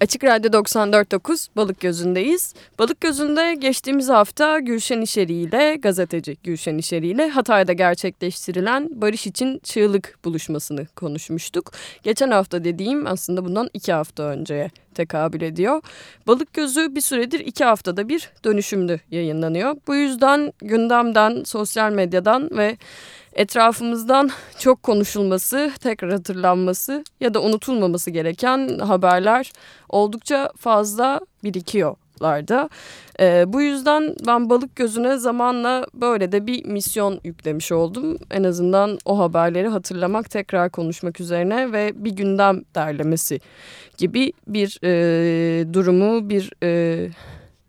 Açık Radyo 94.9 Balık Gözü'ndeyiz. Balık Gözü'nde geçtiğimiz hafta Gülşen İşeri ile gazeteci Gülşen İşeri ile Hatay'da gerçekleştirilen Barış için Çığlık buluşmasını konuşmuştuk. Geçen hafta dediğim aslında bundan iki hafta önceye tekabül ediyor. Balık Gözü bir süredir iki haftada bir dönüşümlü yayınlanıyor. Bu yüzden gündemden, sosyal medyadan ve etrafımızdan çok konuşulması, tekrar hatırlanması ya da unutulmaması gereken haberler oldukça fazla birikiyorlardı. Ee, bu yüzden ben balık gözüne zamanla böyle de bir misyon yüklemiş oldum. En azından o haberleri hatırlamak, tekrar konuşmak üzerine ve bir gündem derlemesi gibi bir e, durumu, bir e,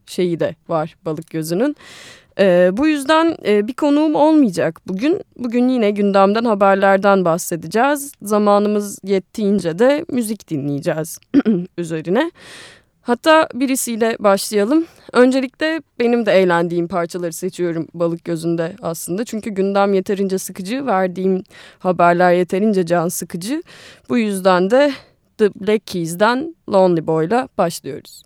şeyi de var balık gözünün. E, bu yüzden e, bir konuğum olmayacak bugün. Bugün yine gündemden haberlerden bahsedeceğiz. Zamanımız yettiğince de müzik dinleyeceğiz üzerine. Hatta birisiyle başlayalım. Öncelikle benim de eğlendiğim parçaları seçiyorum balık gözünde aslında. Çünkü gündem yeterince sıkıcı, verdiğim haberler yeterince can sıkıcı. Bu yüzden de The Black Keys'den Lonely Boy'la başlıyoruz.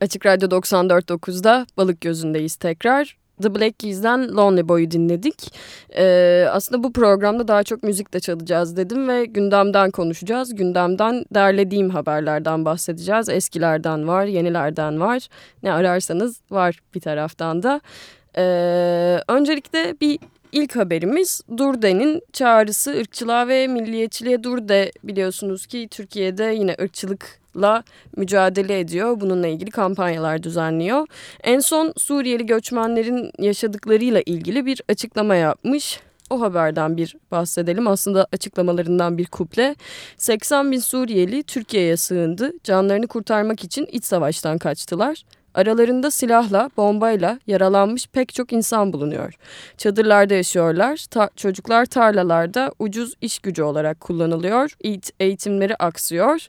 Açık Radyo 94.9'da Balık Gözü'ndeyiz tekrar. The Black Keys'den Lonely Boy'u dinledik. Ee, aslında bu programda daha çok müzik de çalacağız dedim ve gündemden konuşacağız. Gündemden derlediğim haberlerden bahsedeceğiz. Eskilerden var, yenilerden var. Ne ararsanız var bir taraftan da. Ee, öncelikle bir ilk haberimiz Durde'nin çağrısı ırkçılığa ve milliyetçiliğe Durde biliyorsunuz ki Türkiye'de yine ırkçılık la mücadele ediyor. Bununla ilgili kampanyalar düzenliyor. En son Suriyeli göçmenlerin yaşadıklarıyla ilgili bir açıklama yapmış. O haberden bir bahsedelim. Aslında açıklamalarından bir kuple. 80 bin Suriyeli Türkiye'ye sığındı. Canlarını kurtarmak için iç savaştan kaçtılar. Aralarında silahla, bombayla yaralanmış pek çok insan bulunuyor. Çadırlarda yaşıyorlar. Ta çocuklar tarlalarda ucuz iş gücü olarak kullanılıyor. Eğit eğitimleri aksıyor.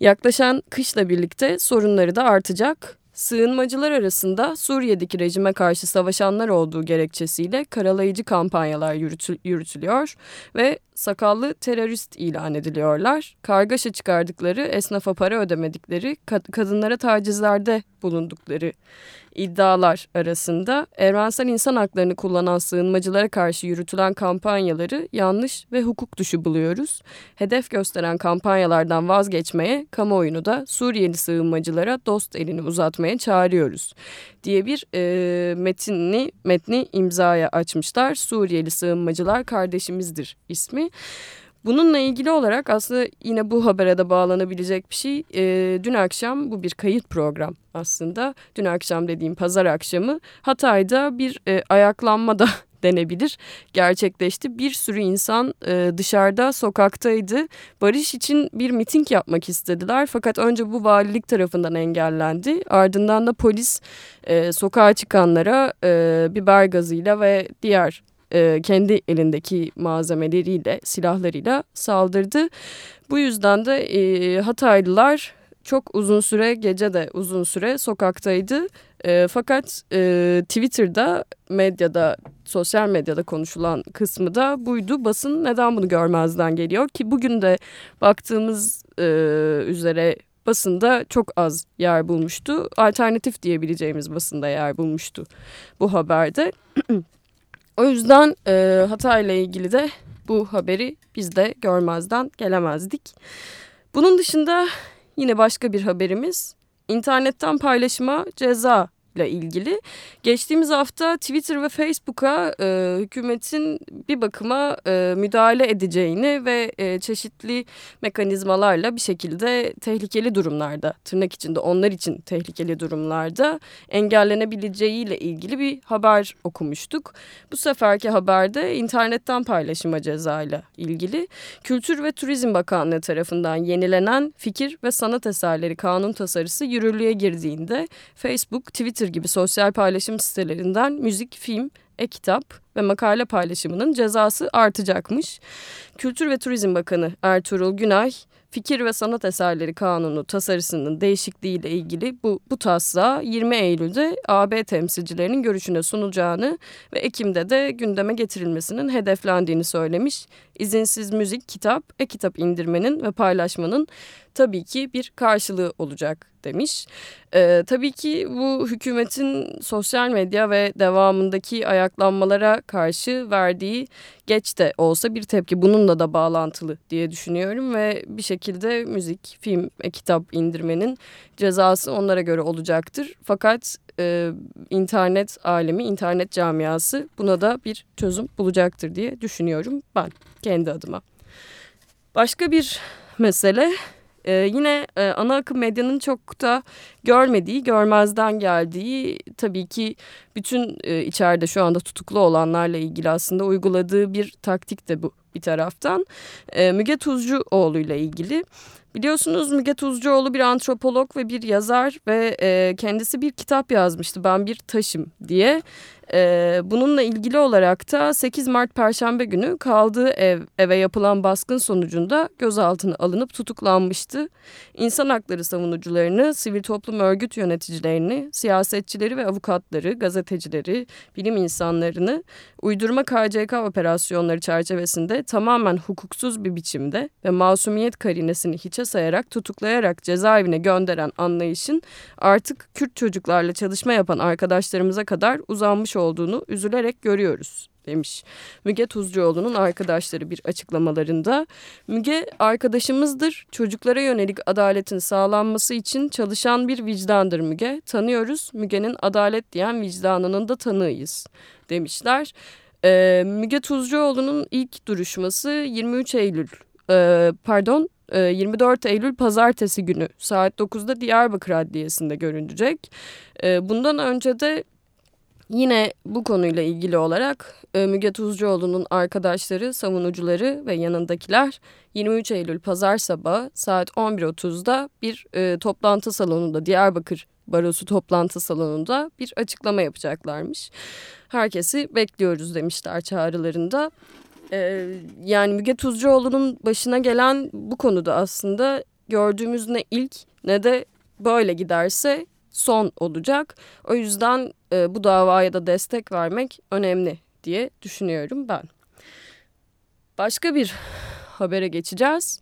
Yaklaşan kışla birlikte sorunları da artacak. Sığınmacılar arasında Suriye'deki rejime karşı savaşanlar olduğu gerekçesiyle karalayıcı kampanyalar yürütül yürütülüyor ve sakallı terörist ilan ediliyorlar. Kargaşa çıkardıkları, esnafa para ödemedikleri, kadınlara tacizlerde bulundukları iddialar arasında evrensel insan haklarını kullanan sığınmacılara karşı yürütülen kampanyaları yanlış ve hukuk dışı buluyoruz. Hedef gösteren kampanyalardan vazgeçmeye, kamuoyunu da Suriyeli sığınmacılara dost elini uzatmaya çağırıyoruz diye bir e, metni, metni imzaya açmışlar. Suriyeli sığınmacılar kardeşimizdir ismi. Bununla ilgili olarak aslında yine bu habere de bağlanabilecek bir şey. E, dün akşam bu bir kayıt program aslında. Dün akşam dediğim pazar akşamı Hatay'da bir e, ayaklanma da denebilir gerçekleşti. Bir sürü insan e, dışarıda sokaktaydı. Barış için bir miting yapmak istediler fakat önce bu valilik tarafından engellendi. Ardından da polis e, sokağa çıkanlara e, biber gazıyla ve diğer e, kendi elindeki malzemeleriyle, silahlarıyla saldırdı. Bu yüzden de e, Hataylılar çok uzun süre, gece de uzun süre sokaktaydı. E, fakat e, Twitter'da, medyada, sosyal medyada konuşulan kısmı da buydu. Basın neden bunu görmezden geliyor ki bugün de baktığımız e, üzere basında çok az yer bulmuştu. Alternatif diyebileceğimiz basında yer bulmuştu bu haberde. O yüzden e, Hatay ile ilgili de bu haberi biz de görmezden gelemezdik. Bunun dışında yine başka bir haberimiz internetten paylaşıma ceza ile ilgili. Geçtiğimiz hafta Twitter ve Facebook'a e, hükümetin bir bakıma e, müdahale edeceğini ve e, çeşitli mekanizmalarla bir şekilde tehlikeli durumlarda, tırnak içinde onlar için tehlikeli durumlarda engellenebileceğiyle ilgili bir haber okumuştuk. Bu seferki haberde internetten paylaşıma cezayla ilgili Kültür ve Turizm Bakanlığı tarafından yenilenen fikir ve sanat eserleri kanun tasarısı yürürlüğe girdiğinde Facebook, Twitter Twitter gibi sosyal paylaşım sitelerinden müzik, film, e-kitap ve makale paylaşımının cezası artacakmış. Kültür ve Turizm Bakanı Ertuğrul Günay, Fikir ve Sanat Eserleri Kanunu tasarısının değişikliğiyle ilgili bu, bu taslağı 20 Eylül'de AB temsilcilerinin görüşüne sunulacağını ve Ekim'de de gündeme getirilmesinin hedeflendiğini söylemiş. İzinsiz müzik, kitap, e-kitap indirmenin ve paylaşmanın tabii ki bir karşılığı olacak demiş. Ee, tabii ki bu hükümetin sosyal medya ve devamındaki ayaklanmalara karşı verdiği geç de olsa bir tepki bununla da bağlantılı diye düşünüyorum ve bir şekilde müzik, film, e, kitap indirmenin cezası onlara göre olacaktır. Fakat e, internet alemi, internet camiası buna da bir çözüm bulacaktır diye düşünüyorum ben kendi adıma. Başka bir mesele ee, yine e, ana akım medyanın çok da görmediği, görmezden geldiği tabii ki bütün e, içeride şu anda tutuklu olanlarla ilgili aslında uyguladığı bir taktik de bu bir taraftan. E, Müge Tuzcuoğlu ile ilgili. Biliyorsunuz Müge Tuzcuoğlu bir antropolog ve bir yazar ve e, kendisi bir kitap yazmıştı Ben Bir Taşım diye. Ee, bununla ilgili olarak da 8 Mart Perşembe günü kaldığı ev, eve yapılan baskın sonucunda gözaltına alınıp tutuklanmıştı. İnsan hakları savunucularını, sivil toplum örgüt yöneticilerini, siyasetçileri ve avukatları, gazetecileri, bilim insanlarını uydurma KCK operasyonları çerçevesinde tamamen hukuksuz bir biçimde ve masumiyet karinesini hiçe sayarak tutuklayarak cezaevine gönderen anlayışın artık Kürt çocuklarla çalışma yapan arkadaşlarımıza kadar uzanmış olduğunu üzülerek görüyoruz demiş Müge Tuzcuoğlu'nun arkadaşları bir açıklamalarında. Müge arkadaşımızdır. Çocuklara yönelik adaletin sağlanması için çalışan bir vicdandır Müge. Tanıyoruz. Müge'nin adalet diyen vicdanının da tanığıyız demişler. Ee, Müge Tuzcuoğlu'nun ilk duruşması 23 Eylül e, pardon 24 Eylül pazartesi günü saat 9'da Diyarbakır Adliyesi'nde görünecek. Bundan önce de Yine bu konuyla ilgili olarak e, Müge Tuzcuoğlu'nun arkadaşları, savunucuları ve yanındakiler 23 Eylül pazar sabahı saat 11.30'da bir e, toplantı salonunda Diyarbakır Barosu toplantı salonunda bir açıklama yapacaklarmış. Herkesi bekliyoruz demişler çağrılarında. E, yani Müge Tuzcuoğlu'nun başına gelen bu konuda aslında gördüğümüz ne ilk ne de böyle giderse son olacak. O yüzden e, bu davaya da destek vermek önemli diye düşünüyorum ben. Başka bir habere geçeceğiz.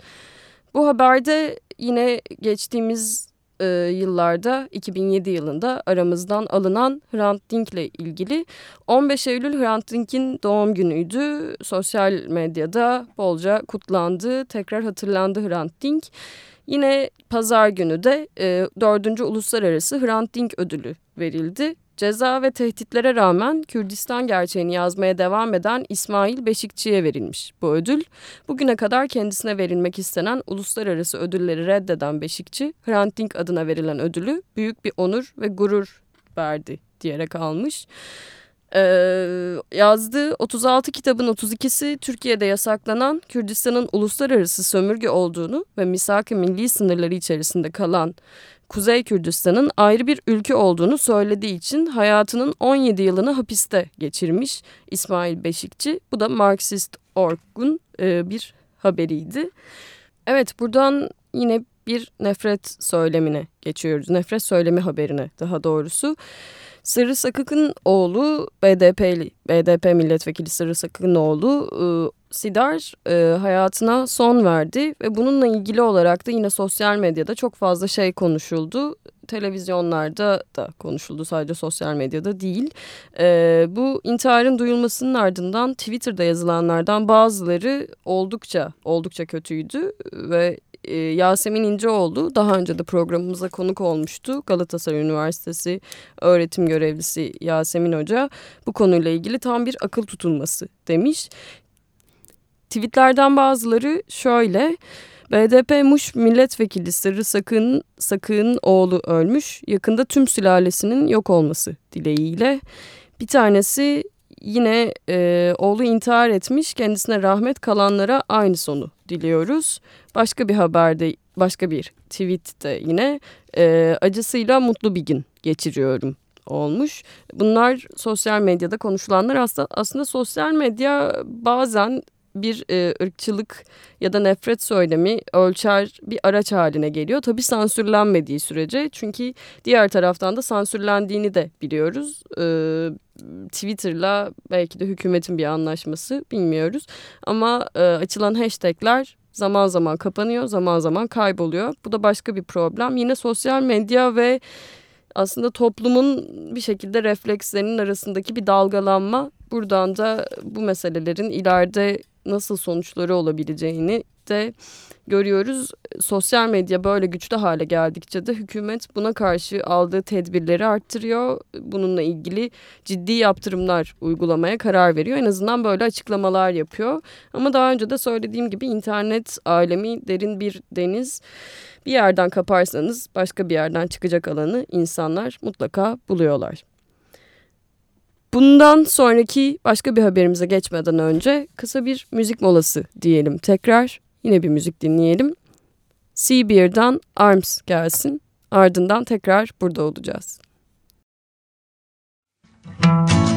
Bu haberde yine geçtiğimiz e, yıllarda 2007 yılında aramızdan alınan Hrant Dink ile ilgili 15 Eylül Hrant Dink'in doğum günüydü. Sosyal medyada bolca kutlandı, tekrar hatırlandı Hrant Dink. Yine pazar günü de e, 4. Uluslararası Hrant Dink ödülü verildi. Ceza ve tehditlere rağmen Kürdistan gerçeğini yazmaya devam eden İsmail Beşikçi'ye verilmiş bu ödül. Bugüne kadar kendisine verilmek istenen uluslararası ödülleri reddeden Beşikçi, Hrant Dink adına verilen ödülü büyük bir onur ve gurur verdi diyerek almış. Ee, yazdığı 36 kitabın 32'si Türkiye'de yasaklanan Kürdistan'ın uluslararası sömürge olduğunu ve misak-ı milli sınırları içerisinde kalan Kuzey Kürdistan'ın ayrı bir ülke olduğunu söylediği için hayatının 17 yılını hapiste geçirmiş İsmail Beşikçi. Bu da Marksist.org'un e, bir haberiydi. Evet buradan yine bir nefret söylemine geçiyoruz. Nefret söylemi haberine daha doğrusu. Sırrı Sakık'ın oğlu BDP'li, BDP milletvekili Sırrı Sakık'ın oğlu e, Sidar e, hayatına son verdi ve bununla ilgili olarak da yine sosyal medyada çok fazla şey konuşuldu. Televizyonlarda da konuşuldu sadece sosyal medyada değil. E, bu intiharın duyulmasının ardından Twitter'da yazılanlardan bazıları oldukça oldukça kötüydü ve e, Yasemin İnceoğlu daha önce de programımıza konuk olmuştu. Galatasaray Üniversitesi öğretim görevlisi Yasemin Hoca bu konuyla ilgili tam bir akıl tutulması demiş. Tweetlerden bazıları şöyle. BDP Muş milletvekili Sırrı Sakın, Sakın oğlu ölmüş. Yakında tüm sülalesinin yok olması dileğiyle. Bir tanesi yine e, oğlu intihar etmiş. Kendisine rahmet kalanlara aynı sonu diliyoruz. Başka bir haberde, başka bir tweette yine e, acısıyla mutlu bir gün geçiriyorum olmuş. Bunlar sosyal medyada konuşulanlar aslında, aslında sosyal medya bazen bir e, ırkçılık ya da nefret söylemi ölçer bir araç haline geliyor. Tabii sansürlenmediği sürece çünkü diğer taraftan da sansürlendiğini de biliyoruz. E, Twitter'la belki de hükümetin bir anlaşması bilmiyoruz. Ama e, açılan hashtagler zaman zaman kapanıyor, zaman zaman kayboluyor. Bu da başka bir problem. Yine sosyal medya ve aslında toplumun bir şekilde reflekslerinin arasındaki bir dalgalanma. Buradan da bu meselelerin ileride nasıl sonuçları olabileceğini de görüyoruz. Sosyal medya böyle güçlü hale geldikçe de hükümet buna karşı aldığı tedbirleri arttırıyor. Bununla ilgili ciddi yaptırımlar uygulamaya karar veriyor. En azından böyle açıklamalar yapıyor. Ama daha önce de söylediğim gibi internet alemi derin bir deniz. Bir yerden kaparsanız başka bir yerden çıkacak alanı insanlar mutlaka buluyorlar. Bundan sonraki başka bir haberimize geçmeden önce kısa bir müzik molası diyelim tekrar. Yine bir müzik dinleyelim. Seabeer'dan Arms gelsin. Ardından tekrar burada olacağız. Müzik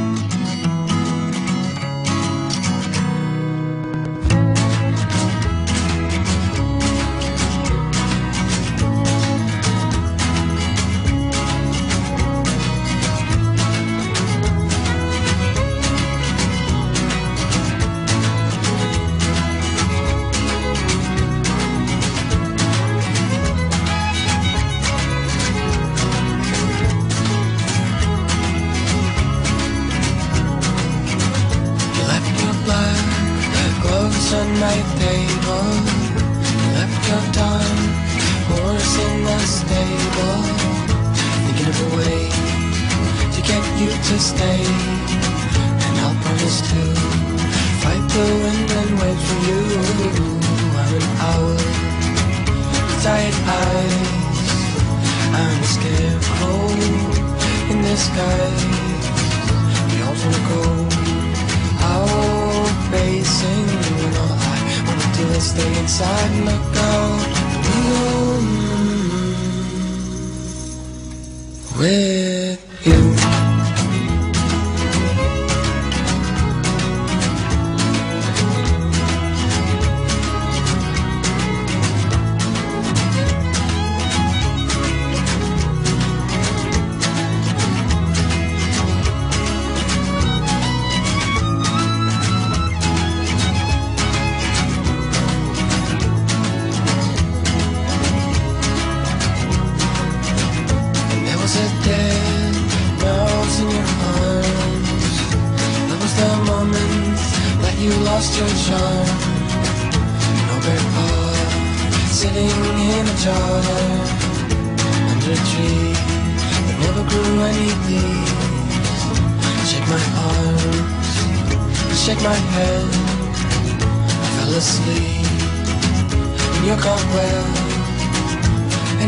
hands on my table. Left your tongue, horse in the stable. Thinking of a way to get you to stay. And I'll promise to fight the wind and wait for you. I'm an owl, tired eyes I'm a scarecrow in disguise. We all wanna go wanna stay inside and look out. Mm. With you.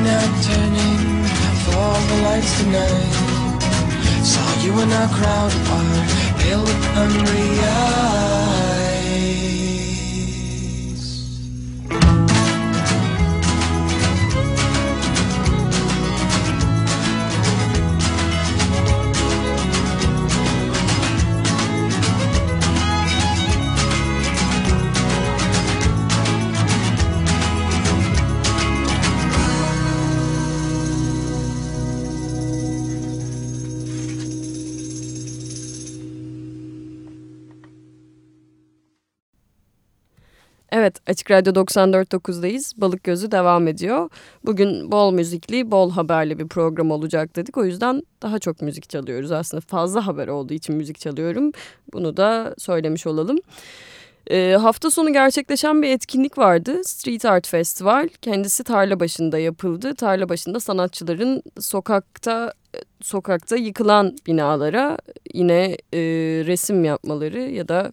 and turning for all the lights tonight. Saw you in a crowd bar, pale with unreal. Evet Açık Radyo 94.9'dayız. Balık Gözü devam ediyor. Bugün bol müzikli, bol haberli bir program olacak dedik. O yüzden daha çok müzik çalıyoruz. Aslında fazla haber olduğu için müzik çalıyorum. Bunu da söylemiş olalım. E, hafta sonu gerçekleşen bir etkinlik vardı. Street Art Festival. Kendisi tarla başında yapıldı. Tarla başında sanatçıların sokakta sokakta yıkılan binalara yine e, resim yapmaları ya da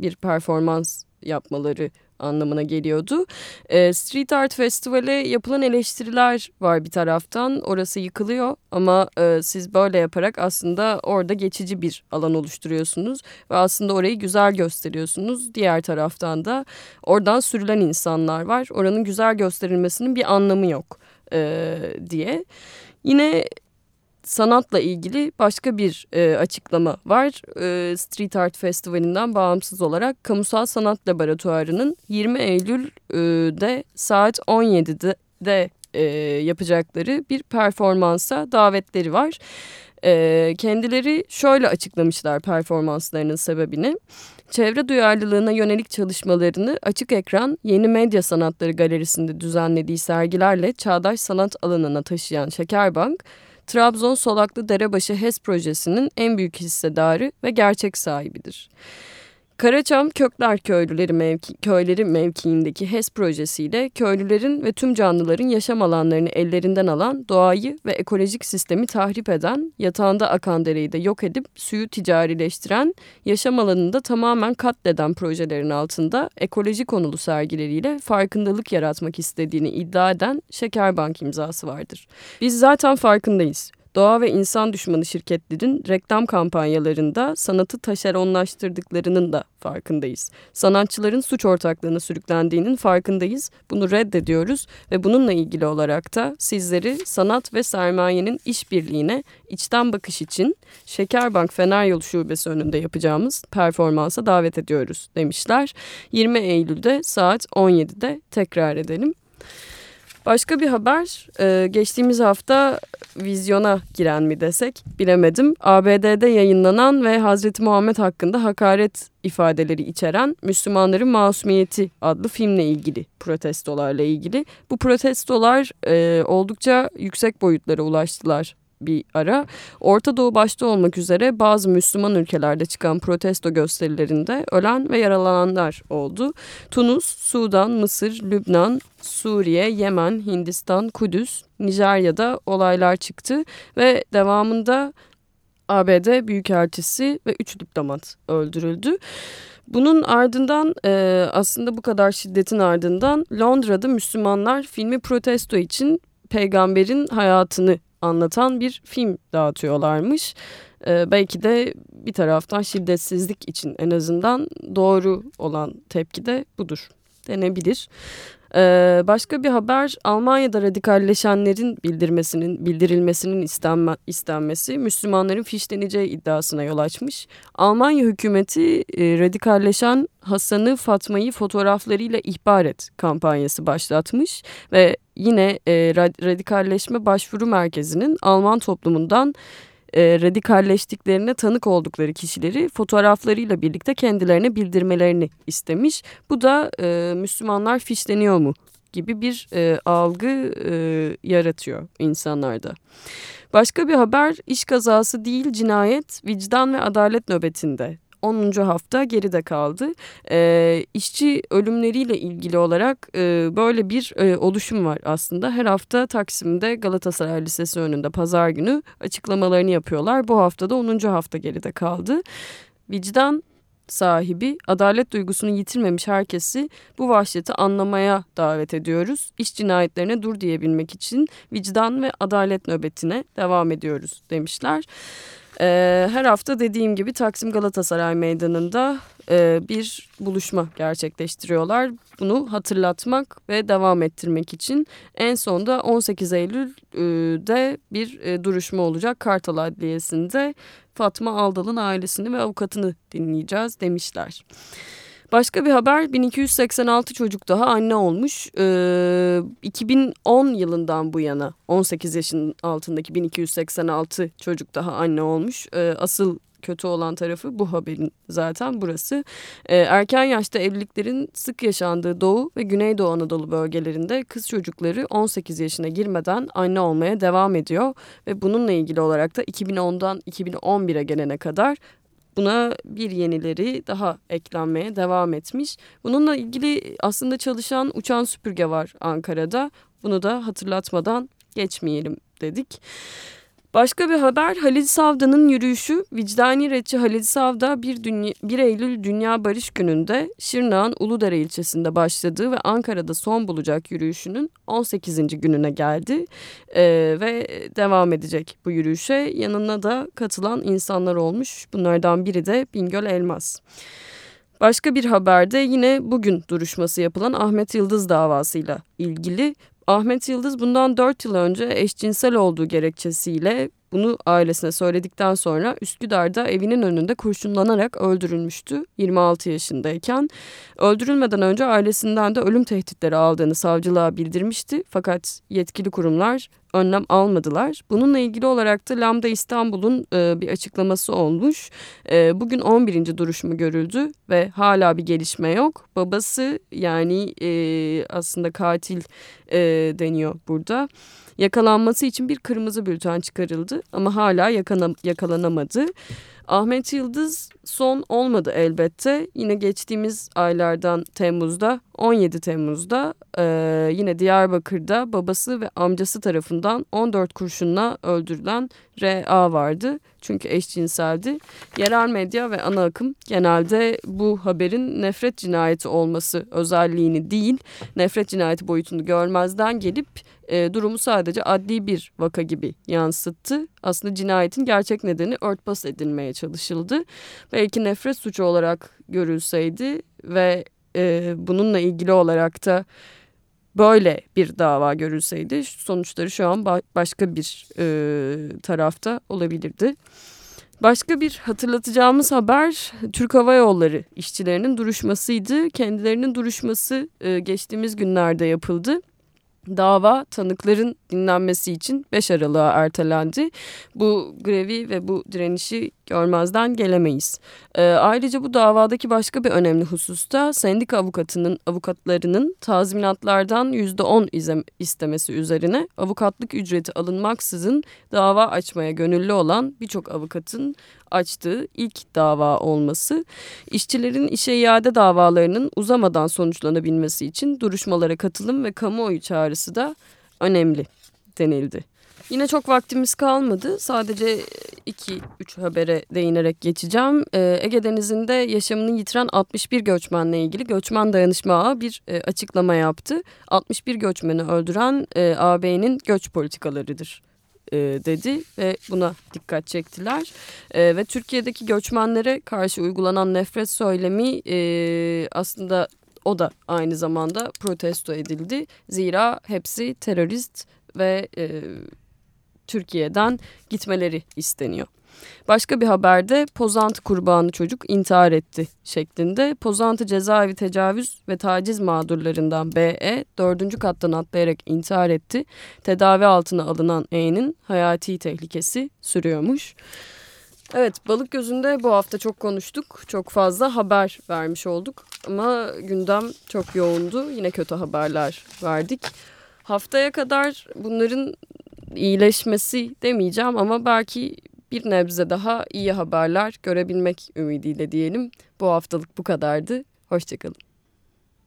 bir performans yapmaları anlamına geliyordu. E, Street Art Festival'e yapılan eleştiriler var bir taraftan. Orası yıkılıyor ama e, siz böyle yaparak aslında orada geçici bir alan oluşturuyorsunuz. Ve aslında orayı güzel gösteriyorsunuz. Diğer taraftan da oradan sürülen insanlar var. Oranın güzel gösterilmesinin bir anlamı yok e, diye. Yine sanatla ilgili başka bir e, açıklama var. E, Street Art Festivali'nden bağımsız olarak Kamusal Sanat Laboratuvarı'nın 20 Eylül'de saat 17'de de, e, yapacakları bir performansa davetleri var. E, kendileri şöyle açıklamışlar performanslarının sebebini. Çevre duyarlılığına yönelik çalışmalarını Açık Ekran Yeni Medya Sanatları Galerisi'nde düzenlediği sergilerle çağdaş sanat alanına taşıyan Şekerbank, Trabzon Solaklı Derebaşı HES projesinin en büyük hissedarı ve gerçek sahibidir. Karaçam Kökler Köylüleri, mevki, Köyleri mevkiindeki HES projesiyle köylülerin ve tüm canlıların yaşam alanlarını ellerinden alan, doğayı ve ekolojik sistemi tahrip eden, yatağında akan dereyi de yok edip suyu ticarileştiren, yaşam alanında tamamen katleden projelerin altında ekoloji konulu sergileriyle farkındalık yaratmak istediğini iddia eden Şekerbank imzası vardır. Biz zaten farkındayız doğa ve insan düşmanı şirketlerin reklam kampanyalarında sanatı taşeronlaştırdıklarının da farkındayız. Sanatçıların suç ortaklığına sürüklendiğinin farkındayız. Bunu reddediyoruz ve bununla ilgili olarak da sizleri sanat ve sermayenin işbirliğine içten bakış için Şekerbank Fener Yolu Şubesi önünde yapacağımız performansa davet ediyoruz demişler. 20 Eylül'de saat 17'de tekrar edelim. Başka bir haber e, geçtiğimiz hafta vizyona giren mi desek bilemedim. ABD'de yayınlanan ve Hazreti Muhammed hakkında hakaret ifadeleri içeren Müslümanların Masumiyeti adlı filmle ilgili protestolarla ilgili. Bu protestolar e, oldukça yüksek boyutlara ulaştılar bir ara. Orta Doğu başta olmak üzere bazı Müslüman ülkelerde çıkan protesto gösterilerinde ölen ve yaralananlar oldu. Tunus, Sudan, Mısır, Lübnan, Suriye, Yemen, Hindistan, Kudüs, Nijerya'da olaylar çıktı ve devamında ABD Büyükelçisi ve üç diplomat öldürüldü. Bunun ardından e, aslında bu kadar şiddetin ardından Londra'da Müslümanlar filmi protesto için peygamberin hayatını anlatan bir film dağıtıyorlarmış. E, belki de bir taraftan şiddetsizlik için en azından doğru olan tepki de budur denebilir. Ee, başka bir haber Almanya'da radikalleşenlerin bildirmesinin bildirilmesinin istenme, istenmesi Müslümanların fişleneceği iddiasına yol açmış. Almanya hükümeti e, radikalleşen Hasan'ı Fatma'yı fotoğraflarıyla ihbar et kampanyası başlatmış ve yine e, radikalleşme başvuru merkezinin Alman toplumundan e, radikalleştiklerine tanık oldukları kişileri fotoğraflarıyla birlikte kendilerine bildirmelerini istemiş. Bu da e, Müslümanlar fişleniyor mu gibi bir e, algı e, yaratıyor insanlarda. Başka bir haber iş kazası değil cinayet vicdan ve adalet nöbetinde 10. hafta geride kaldı. E, işçi ölümleriyle ilgili olarak e, böyle bir e, oluşum var aslında. Her hafta Taksim'de Galatasaray Lisesi önünde pazar günü açıklamalarını yapıyorlar. Bu haftada 10. hafta geride kaldı. Vicdan sahibi adalet duygusunu yitirmemiş herkesi bu vahşeti anlamaya davet ediyoruz. İş cinayetlerine dur diyebilmek için vicdan ve adalet nöbetine devam ediyoruz demişler. Ee, her hafta dediğim gibi Taksim Galatasaray Meydanı'nda e, bir buluşma gerçekleştiriyorlar. Bunu hatırlatmak ve devam ettirmek için en sonda 18 Eylül'de bir e, duruşma olacak Kartal Adliyesi'nde Fatma Aldal'ın ailesini ve avukatını dinleyeceğiz demişler. Başka bir haber 1286 çocuk daha anne olmuş. Ee, 2010 yılından bu yana 18 yaşın altındaki 1286 çocuk daha anne olmuş. Ee, asıl kötü olan tarafı bu haberin zaten burası. Ee, erken yaşta evliliklerin sık yaşandığı Doğu ve Güneydoğu Anadolu bölgelerinde kız çocukları 18 yaşına girmeden anne olmaya devam ediyor. Ve bununla ilgili olarak da 2010'dan 2011'e gelene kadar Buna bir yenileri daha eklenmeye devam etmiş. Bununla ilgili aslında çalışan uçan süpürge var Ankara'da. Bunu da hatırlatmadan geçmeyelim dedik. Başka bir haber Halil Savda'nın yürüyüşü vicdani retçi Halil Savda 1, dünya, 1 Eylül Dünya Barış Günü'nde Şırnak'ın Uludere ilçesinde başladığı ve Ankara'da son bulacak yürüyüşünün 18. gününe geldi ee, ve devam edecek bu yürüyüşe. Yanına da katılan insanlar olmuş bunlardan biri de Bingöl Elmas. Başka bir haberde yine bugün duruşması yapılan Ahmet Yıldız davasıyla ilgili Ahmet Yıldız bundan 4 yıl önce eşcinsel olduğu gerekçesiyle bunu ailesine söyledikten sonra Üsküdar'da evinin önünde kurşunlanarak öldürülmüştü 26 yaşındayken. Öldürülmeden önce ailesinden de ölüm tehditleri aldığını savcılığa bildirmişti fakat yetkili kurumlar önlem almadılar. Bununla ilgili olarak da Lambda İstanbul'un e, bir açıklaması olmuş. E, bugün 11. duruşma görüldü ve hala bir gelişme yok. Babası yani e, aslında katil e, deniyor burada. Yakalanması için bir kırmızı bülten çıkarıldı ama hala yakalanamadı. Ahmet Yıldız son olmadı elbette. Yine geçtiğimiz aylardan Temmuz'da 17 Temmuz'da e, yine Diyarbakır'da babası ve amcası tarafından 14 kurşunla öldürülen R.A. vardı. Çünkü eşcinseldi. Yerel medya ve ana akım genelde bu haberin nefret cinayeti olması özelliğini değil, nefret cinayeti boyutunu görmezden gelip e, durumu sadece adli bir vaka gibi yansıttı. Aslında cinayetin gerçek nedeni örtbas edilmeye çalışıldı. Belki nefret suçu olarak görülseydi ve e, bununla ilgili olarak da böyle bir dava görülseydi sonuçları şu an başka bir e, tarafta olabilirdi. Başka bir hatırlatacağımız haber Türk Hava Yolları işçilerinin duruşmasıydı. Kendilerinin duruşması e, geçtiğimiz günlerde yapıldı dava tanıkların dinlenmesi için 5 Aralık'a ertelendi. Bu grevi ve bu direnişi görmezden gelemeyiz. E, ayrıca bu davadaki başka bir önemli hususta sendika avukatının avukatlarının tazminatlardan %10 istemesi üzerine avukatlık ücreti alınmaksızın dava açmaya gönüllü olan birçok avukatın açtığı ilk dava olması, işçilerin işe iade davalarının uzamadan sonuçlanabilmesi için duruşmalara katılım ve kamuoyu çağrısı da önemli denildi. Yine çok vaktimiz kalmadı. Sadece iki üç habere değinerek geçeceğim. Ee, Ege Denizi'nde yaşamını yitiren 61 göçmenle ilgili Göçmen Dayanışma Ağı bir e, açıklama yaptı. 61 göçmeni öldüren e, AB'nin göç politikalarıdır e, dedi ve buna dikkat çektiler. E, ve Türkiye'deki göçmenlere karşı uygulanan nefret söylemi e, aslında o da aynı zamanda protesto edildi. Zira hepsi terörist ve e, Türkiye'den gitmeleri isteniyor. Başka bir haberde Pozantı kurbanı çocuk intihar etti şeklinde. Pozantı cezaevi tecavüz ve taciz mağdurlarından BE dördüncü kattan atlayarak intihar etti. Tedavi altına alınan E'nin hayati tehlikesi sürüyormuş. Evet balık gözünde bu hafta çok konuştuk. Çok fazla haber vermiş olduk. Ama gündem çok yoğundu. Yine kötü haberler verdik. Haftaya kadar bunların iyileşmesi demeyeceğim ama belki bir nebze daha iyi haberler görebilmek ümidiyle diyelim. Bu haftalık bu kadardı. Hoşçakalın.